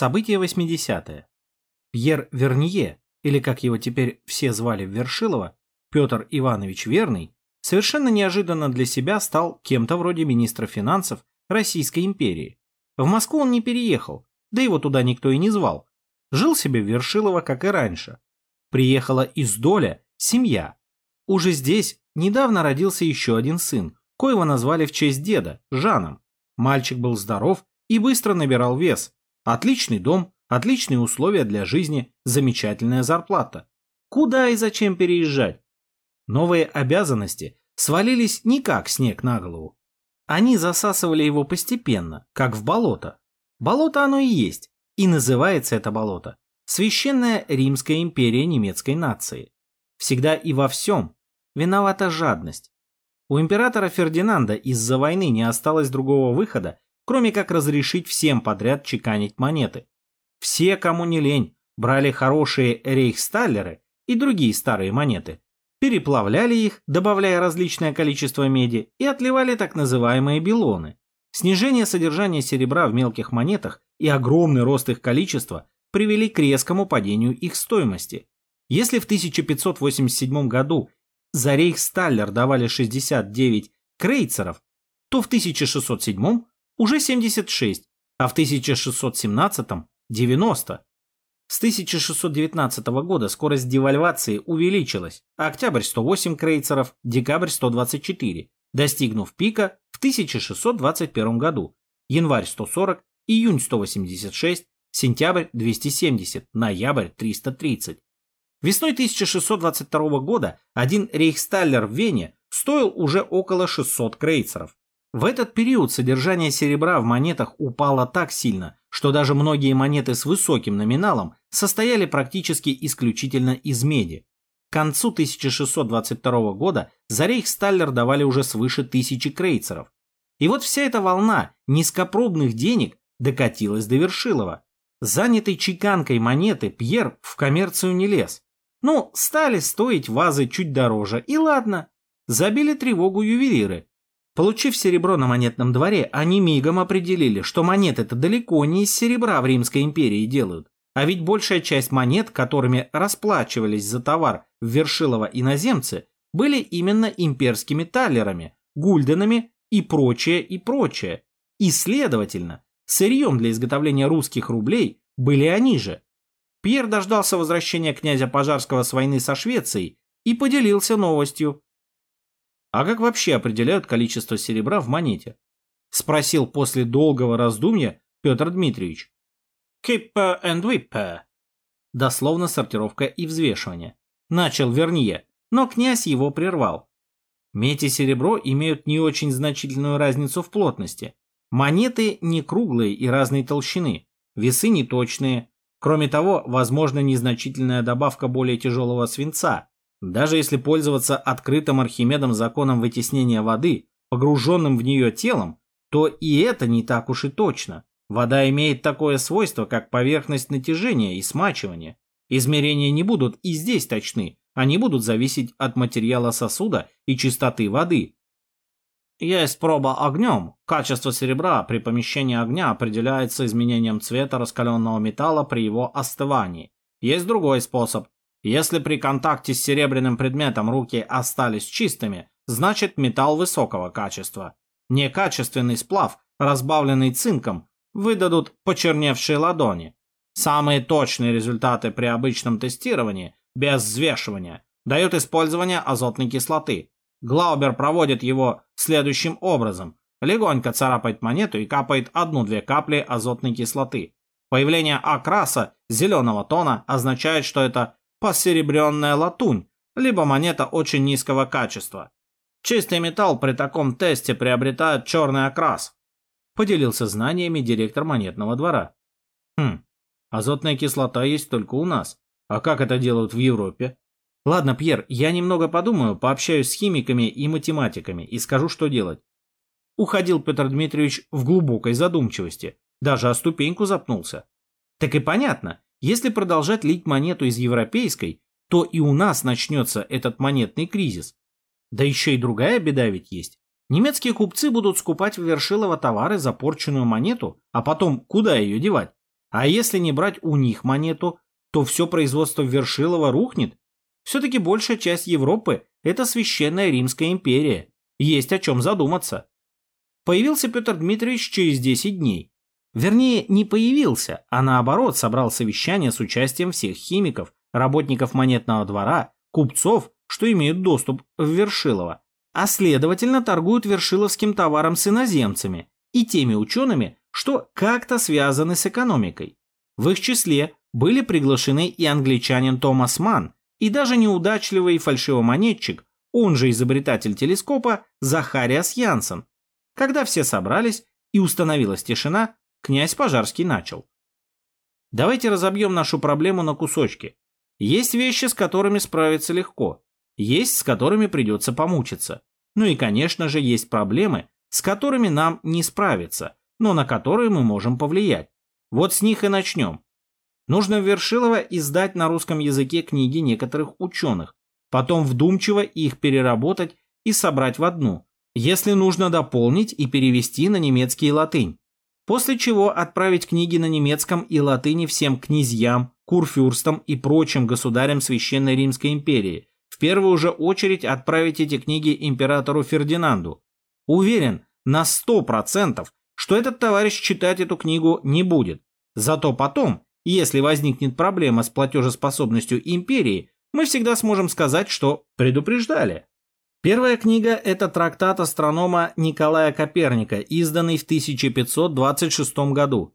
Событие 80-е. Пьер Вернье, или как его теперь все звали в Вершилово, Петр Иванович Верный, совершенно неожиданно для себя стал кем-то вроде министра финансов Российской империи. В Москву он не переехал, да его туда никто и не звал. Жил себе в Вершилово, как и раньше. Приехала из Доля семья. Уже здесь недавно родился еще один сын, коего назвали в честь деда, Жаном. Мальчик был здоров и быстро набирал вес, Отличный дом, отличные условия для жизни, замечательная зарплата. Куда и зачем переезжать? Новые обязанности свалились не как снег на голову. Они засасывали его постепенно, как в болото. Болото оно и есть, и называется это болото Священная Римская империя немецкой нации. Всегда и во всем виновата жадность. У императора Фердинанда из-за войны не осталось другого выхода, кроме как разрешить всем подряд чеканить монеты. Все, кому не лень, брали хорошие рейхсталлеры и другие старые монеты, переплавляли их, добавляя различное количество меди, и отливали так называемые белоны. Снижение содержания серебра в мелких монетах и огромный рост их количества привели к резкому падению их стоимости. Если в 1587 году за рейхсталлер давали 69 крейцеров, то в 1607 уже 76, а в 1617 – 90. С 1619 года скорость девальвации увеличилась, а октябрь 108 крейцеров, декабрь 124, достигнув пика в 1621 году, январь 140, июнь 186, сентябрь 270, ноябрь 330. Весной 1622 года один рейхсталлер в Вене стоил уже около 600 крейцеров. В этот период содержание серебра в монетах упало так сильно, что даже многие монеты с высоким номиналом состояли практически исключительно из меди. К концу 1622 года за рейхсталлер давали уже свыше тысячи крейцеров. И вот вся эта волна низкопробных денег докатилась до Вершилова. Занятый чеканкой монеты Пьер в коммерцию не лез. Ну, стали стоить вазы чуть дороже, и ладно. Забили тревогу ювелиры. Получив серебро на монетном дворе, они мигом определили, что монеты-то далеко не из серебра в Римской империи делают. А ведь большая часть монет, которыми расплачивались за товар в Вершилово иноземцы, были именно имперскими таллерами, гульденами и прочее, и прочее. И, следовательно, сырьем для изготовления русских рублей были они же. Пьер дождался возвращения князя Пожарского с войны со Швецией и поделился новостью. А как вообще определяют количество серебра в монете? Спросил после долгого раздумья Петр Дмитриевич. Keeper and whipper. Дословно сортировка и взвешивание. Начал Вернье, но князь его прервал. Медь и серебро имеют не очень значительную разницу в плотности. Монеты не круглые и разной толщины, весы неточные. Кроме того, возможна незначительная добавка более тяжелого свинца, даже если пользоваться открытым Архимедом законом вытеснения воды, погруженным в нее телом, то и это не так уж и точно. Вода имеет такое свойство, как поверхность натяжения и смачивания. Измерения не будут и здесь точны, они будут зависеть от материала сосуда и чистоты воды. Есть проба огнем. Качество серебра при помещении огня определяется изменением цвета раскаленного металла при его остывании. Есть другой способ если при контакте с серебряным предметом руки остались чистыми, значит металл высокого качества. Некачественный сплав, разбавленный цинком, выдадут почерневшие ладони. Самые точные результаты при обычном тестировании, без взвешивания, дают использование азотной кислоты. Глаубер проводит его следующим образом. Легонько царапает монету и капает одну-две капли азотной кислоты. Появление окраса зеленого тона означает, что это посеребренная латунь, либо монета очень низкого качества. Чистый металл при таком тесте приобретает черный окрас. Поделился знаниями директор монетного двора. Хм, азотная кислота есть только у нас. А как это делают в Европе? Ладно, Пьер, я немного подумаю, пообщаюсь с химиками и математиками и скажу, что делать. Уходил Петр Дмитриевич в глубокой задумчивости, даже о ступеньку запнулся. Так и понятно, если продолжать лить монету из европейской, то и у нас начнется этот монетный кризис. Да еще и другая беда ведь есть. Немецкие купцы будут скупать в Вершилово товары за порченную монету, а потом куда ее девать? А если не брать у них монету, то все производство Вершилова рухнет. Все-таки большая часть Европы – это священная Римская империя. Есть о чем задуматься. Появился Петр Дмитриевич через 10 дней. Вернее, не появился, а наоборот собрал совещание с участием всех химиков, работников монетного двора, купцов, что имеют доступ в Вершилово, а следовательно торгуют вершиловским товаром с иноземцами и теми учеными, что как-то связаны с экономикой. В их числе были приглашены и англичанин Томас Манн, и даже неудачливый фальшивомонетчик, он же изобретатель телескопа Захариас Янсен. Когда все собрались и установилась тишина, князь Пожарский начал. Давайте разобьем нашу проблему на кусочки. Есть вещи, с которыми справиться легко, есть с которыми придется помучиться. Ну и, конечно же, есть проблемы, с которыми нам не справиться, но на которые мы можем повлиять. Вот с них и начнем. Нужно в Вершилово издать на русском языке книги некоторых ученых, потом вдумчиво их переработать и собрать в одну, если нужно дополнить и перевести на немецкий и латынь. После чего отправить книги на немецком и латыни всем князьям, курфюрстам и прочим государям Священной Римской империи. В первую же очередь отправить эти книги императору Фердинанду. Уверен на 100%, что этот товарищ читать эту книгу не будет. Зато потом, если возникнет проблема с платежеспособностью империи, мы всегда сможем сказать, что предупреждали. Первая книга – это трактат астронома Николая Коперника, изданный в 1526 году.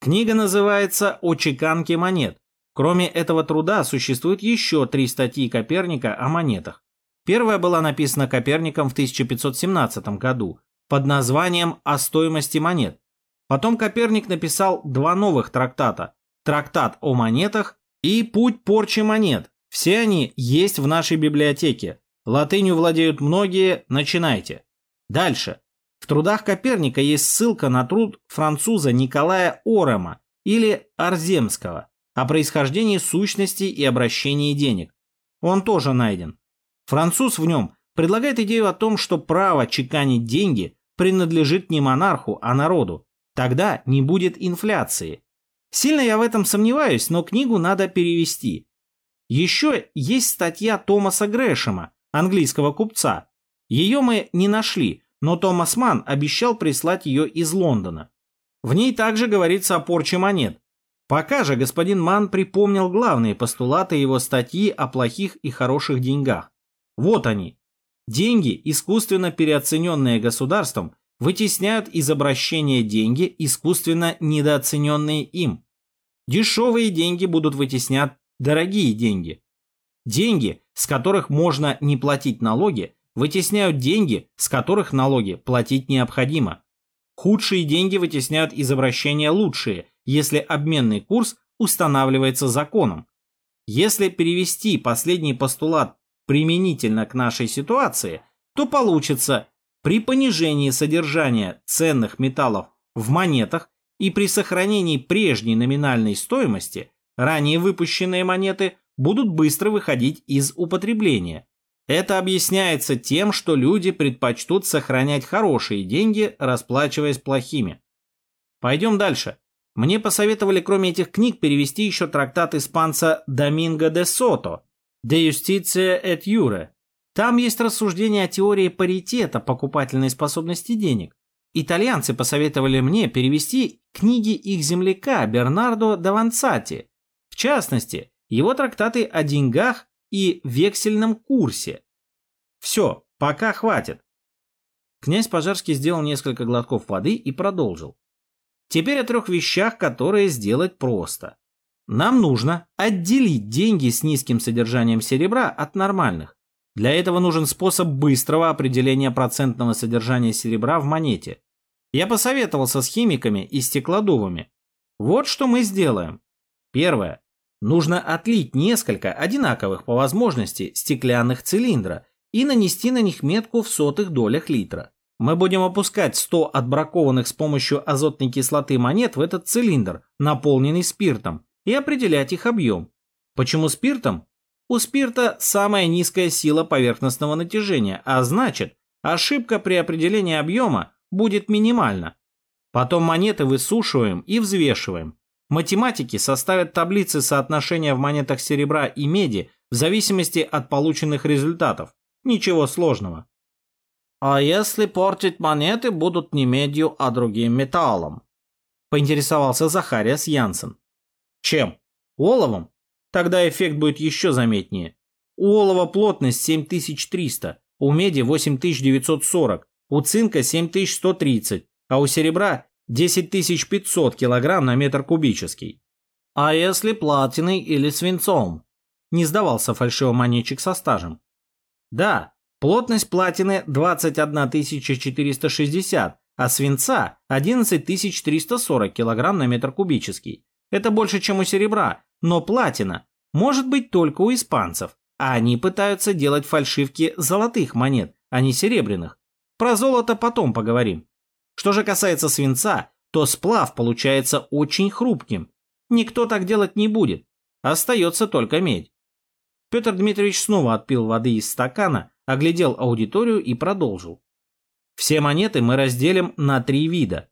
Книга называется «О чеканке монет». Кроме этого труда существует еще три статьи Коперника о монетах. Первая была написана Коперником в 1517 году, под названием «О стоимости монет». Потом Коперник написал два новых трактата «Трактат о монетах» и «Путь порчи монет». Все они есть в нашей библиотеке. Латынью владеют многие, начинайте. Дальше. В трудах Коперника есть ссылка на труд француза Николая Орема или Арземского о происхождении сущности и обращении денег. Он тоже найден. Француз в нем предлагает идею о том, что право чеканить деньги принадлежит не монарху, а народу. Тогда не будет инфляции. Сильно я в этом сомневаюсь, но книгу надо перевести. Еще есть статья Томаса Грэшема, английского купца. Ее мы не нашли, но Томас Ман обещал прислать ее из Лондона. В ней также говорится о порче монет. Пока же господин Ман припомнил главные постулаты его статьи о плохих и хороших деньгах. Вот они. Деньги, искусственно переоцененные государством, вытесняют из обращения деньги, искусственно недооцененные им. Дешевые деньги будут вытеснять дорогие деньги. Деньги, с которых можно не платить налоги, вытесняют деньги, с которых налоги платить необходимо. Худшие деньги вытесняют из обращения лучшие, если обменный курс устанавливается законом. Если перевести последний постулат применительно к нашей ситуации, то получится при понижении содержания ценных металлов в монетах и при сохранении прежней номинальной стоимости ранее выпущенные монеты будут быстро выходить из употребления. Это объясняется тем, что люди предпочтут сохранять хорошие деньги, расплачиваясь плохими. Пойдем дальше. Мне посоветовали кроме этих книг перевести еще трактат испанца Доминго де Сото De Justitia et Jure. Там есть рассуждение о теории паритета покупательной способности денег. Итальянцы посоветовали мне перевести книги их земляка Бернардо Даванцати, в частности, его трактаты о деньгах и вексельном курсе. Все, пока хватит. Князь Пожарский сделал несколько глотков воды и продолжил. Теперь о трех вещах, которые сделать просто. Нам нужно отделить деньги с низким содержанием серебра от нормальных. Для этого нужен способ быстрого определения процентного содержания серебра в монете. Я посоветовался с химиками и стеклодувами. Вот что мы сделаем. Первое. Нужно отлить несколько одинаковых по возможности стеклянных цилиндра и нанести на них метку в сотых долях литра. Мы будем опускать 100 отбракованных с помощью азотной кислоты монет в этот цилиндр, наполненный спиртом, и определять их объем. Почему спиртом? У спирта самая низкая сила поверхностного натяжения, а значит, ошибка при определении объема будет минимальна. Потом монеты высушиваем и взвешиваем. Математики составят таблицы соотношения в монетах серебра и меди в зависимости от полученных результатов. Ничего сложного. А если портить монеты будут не медью, а другим металлом? Поинтересовался Захариас Янсен. Чем? Оловом? Тогда эффект будет еще заметнее. У олова плотность 7300, у меди 8940, у цинка 7130, а у серебра 10500 кг на метр кубический. А если платиной или свинцом? Не сдавался фальшивомонетчик со стажем. Да, плотность платины 21460, а свинца 11340 кг на метр кубический. Это больше, чем у серебра, но платина может быть только у испанцев, а они пытаются делать фальшивки золотых монет, а не серебряных. Про золото потом поговорим. Что же касается свинца, то сплав получается очень хрупким. Никто так делать не будет. Остается только медь. Петр Дмитриевич снова отпил воды из стакана, оглядел аудиторию и продолжил. Все монеты мы разделим на три вида.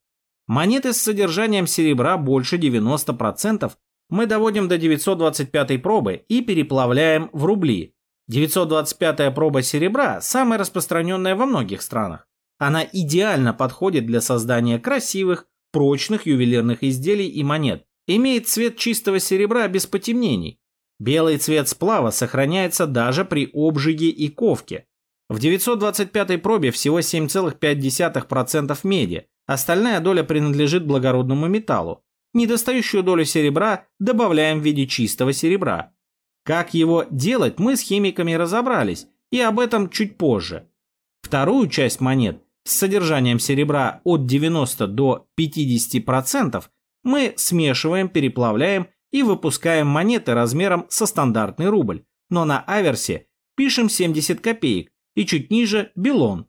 Монеты с содержанием серебра больше 90% мы доводим до 925 пробы и переплавляем в рубли. 925 проба серебра самая распространенная во многих странах. Она идеально подходит для создания красивых, прочных ювелирных изделий и монет. Имеет цвет чистого серебра без потемнений. Белый цвет сплава сохраняется даже при обжиге и ковке. В 925 пробе всего 7,5% меди, остальная доля принадлежит благородному металлу. Недостающую долю серебра добавляем в виде чистого серебра. Как его делать, мы с химиками разобрались, и об этом чуть позже. Вторую часть монет с содержанием серебра от 90 до 50% мы смешиваем, переплавляем и выпускаем монеты размером со стандартный рубль, но на аверсе пишем 70 копеек и чуть ниже белон.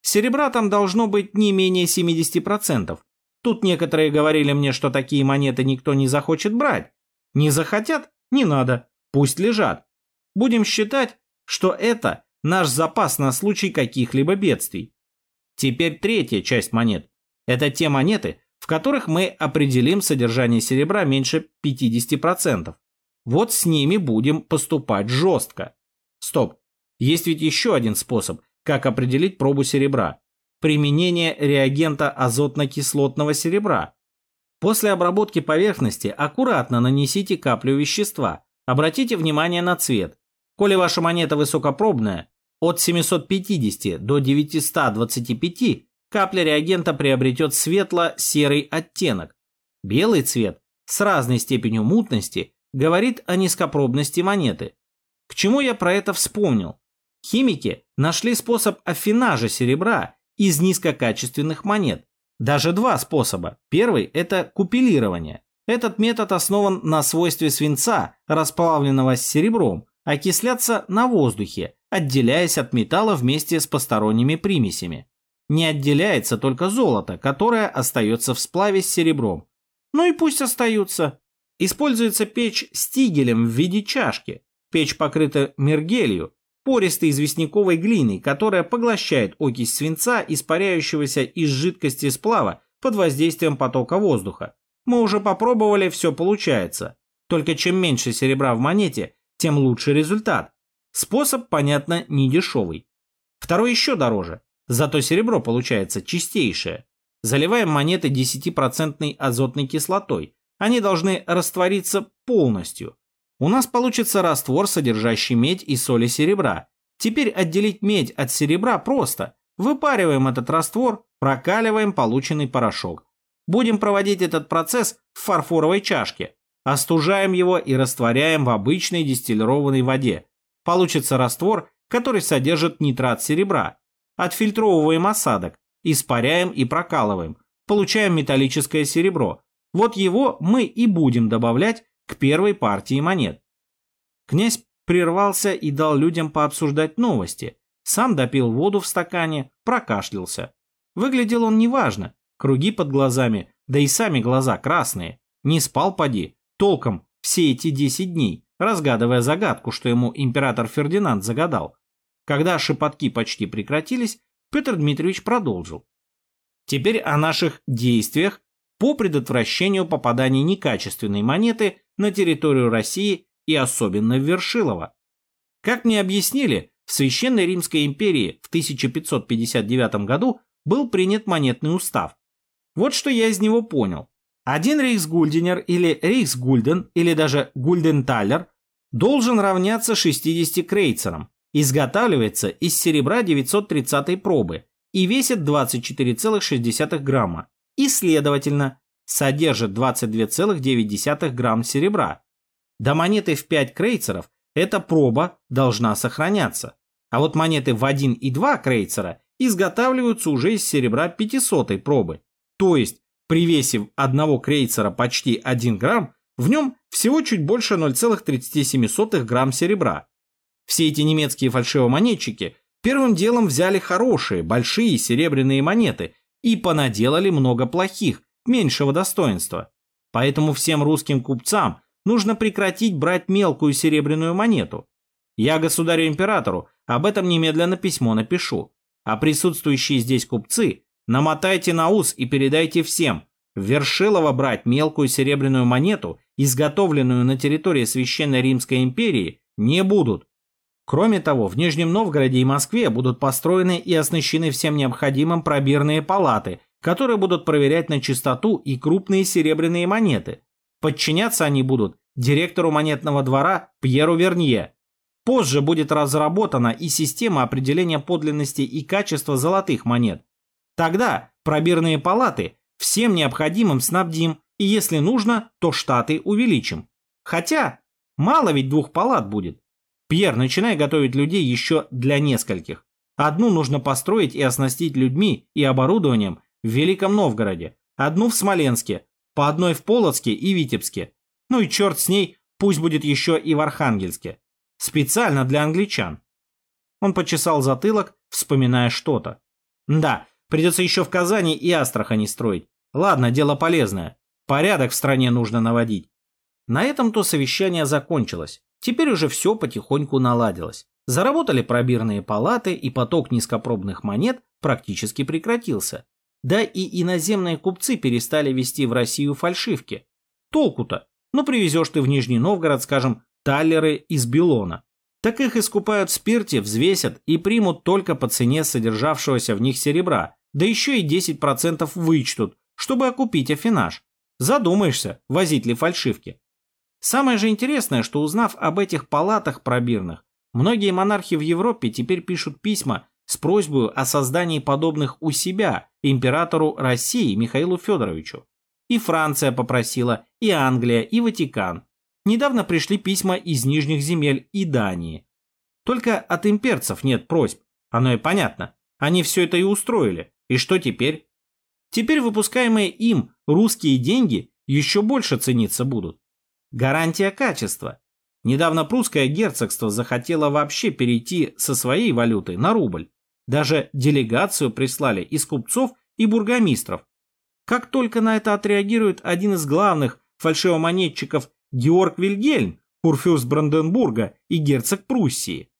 Серебра там должно быть не менее 70%. Тут некоторые говорили мне, что такие монеты никто не захочет брать. Не захотят? Не надо. Пусть лежат. Будем считать, что это наш запас на случай каких-либо бедствий. Теперь третья часть монет. Это те монеты, в которых мы определим содержание серебра меньше 50%. Вот с ними будем поступать жестко. Стоп. Есть ведь еще один способ, как определить пробу серебра. Применение реагента азотно-кислотного серебра. После обработки поверхности аккуратно нанесите каплю вещества. Обратите внимание на цвет. Коли ваша монета высокопробная, от 750 до 925 капля реагента приобретет светло-серый оттенок. Белый цвет с разной степенью мутности говорит о низкопробности монеты. К чему я про это вспомнил? Химики нашли способ афинажа серебра из низкокачественных монет. Даже два способа. Первый – это купилирование. Этот метод основан на свойстве свинца, расплавленного с серебром, окисляться на воздухе, отделяясь от металла вместе с посторонними примесями. Не отделяется только золото, которое остается в сплаве с серебром. Ну и пусть остаются. Используется печь с тигелем в виде чашки. Печь покрыта мергелью, пористой известняковой глиной, которая поглощает окись свинца, испаряющегося из жидкости сплава под воздействием потока воздуха. Мы уже попробовали, все получается. Только чем меньше серебра в монете, тем лучше результат. Способ, понятно, не дешевый. Второй еще дороже, зато серебро получается чистейшее. Заливаем монеты 10% азотной кислотой. Они должны раствориться полностью. У нас получится раствор, содержащий медь и соли серебра. Теперь отделить медь от серебра просто. Выпариваем этот раствор, прокаливаем полученный порошок. Будем проводить этот процесс в фарфоровой чашке. Остужаем его и растворяем в обычной дистиллированной воде. Получится раствор, который содержит нитрат серебра. Отфильтровываем осадок, испаряем и прокалываем. Получаем металлическое серебро. Вот его мы и будем добавлять к первой партии монет. Князь прервался и дал людям пообсуждать новости. Сам допил воду в стакане, прокашлялся. Выглядел он неважно. Круги под глазами, да и сами глаза красные. Не спал поди, толком, все эти десять дней разгадывая загадку, что ему император Фердинанд загадал. Когда шепотки почти прекратились, Петр Дмитриевич продолжил. Теперь о наших действиях по предотвращению попадания некачественной монеты на территорию России и особенно в Вершилово. Как мне объяснили, в Священной Римской империи в 1559 году был принят монетный устав. Вот что я из него понял. Один рейхсгульденер или рейхсгульден или даже гульденталер должен равняться 60 крейцерам, изготавливается из серебра 930 пробы и весит 24,6 грамма и, следовательно, содержит 22,9 грамм серебра. До монеты в 5 крейцеров эта проба должна сохраняться. А вот монеты в 1 и 2 крейцера изготавливаются уже из серебра 500 пробы. То есть, при весе одного крейцера почти 1 грамм, в нем всего чуть больше 0,37 грамм серебра. Все эти немецкие фальшивомонетчики первым делом взяли хорошие, большие серебряные монеты и понаделали много плохих, меньшего достоинства. Поэтому всем русским купцам нужно прекратить брать мелкую серебряную монету. Я государю-императору об этом немедленно письмо напишу. А присутствующие здесь купцы намотайте на ус и передайте всем. В Вершилово брать мелкую серебряную монету, изготовленную на территории Священной Римской империи, не будут. Кроме того, в Нижнем Новгороде и Москве будут построены и оснащены всем необходимым пробирные палаты, которые будут проверять на чистоту и крупные серебряные монеты. Подчиняться они будут директору монетного двора Пьеру Вернье. Позже будет разработана и система определения подлинности и качества золотых монет. Тогда пробирные палаты всем необходимым снабдим, и если нужно, то штаты увеличим. Хотя, мало ведь двух палат будет. Пьер, начинай готовить людей еще для нескольких. Одну нужно построить и оснастить людьми и оборудованием в Великом Новгороде, одну в Смоленске, по одной в Полоцке и Витебске. Ну и черт с ней, пусть будет еще и в Архангельске. Специально для англичан. Он почесал затылок, вспоминая что-то. Да, придется еще в Казани и Астрахани строить. Ладно, дело полезное. Порядок в стране нужно наводить. На этом то совещание закончилось. Теперь уже все потихоньку наладилось. Заработали пробирные палаты, и поток низкопробных монет практически прекратился. Да и иноземные купцы перестали везти в Россию фальшивки. Толку-то? Ну привезешь ты в Нижний Новгород, скажем, таллеры из Белона. Так их искупают в спирте, взвесят и примут только по цене содержавшегося в них серебра, да еще и 10% вычтут, чтобы окупить афинаж. Задумаешься, возить ли фальшивки. Самое же интересное, что узнав об этих палатах пробирных, многие монархи в Европе теперь пишут письма с просьбой о создании подобных у себя императору России Михаилу Федоровичу. И Франция попросила, и Англия, и Ватикан. Недавно пришли письма из Нижних земель и Дании. Только от имперцев нет просьб. Оно и понятно. Они все это и устроили. И что теперь? Теперь выпускаемые им русские деньги еще больше цениться будут. Гарантия качества. Недавно прусское герцогство захотело вообще перейти со своей валюты на рубль. Даже делегацию прислали из купцов и бургомистров. Как только на это отреагирует один из главных фальшивомонетчиков Георг Вильгельм, курфюрст Бранденбурга и герцог Пруссии.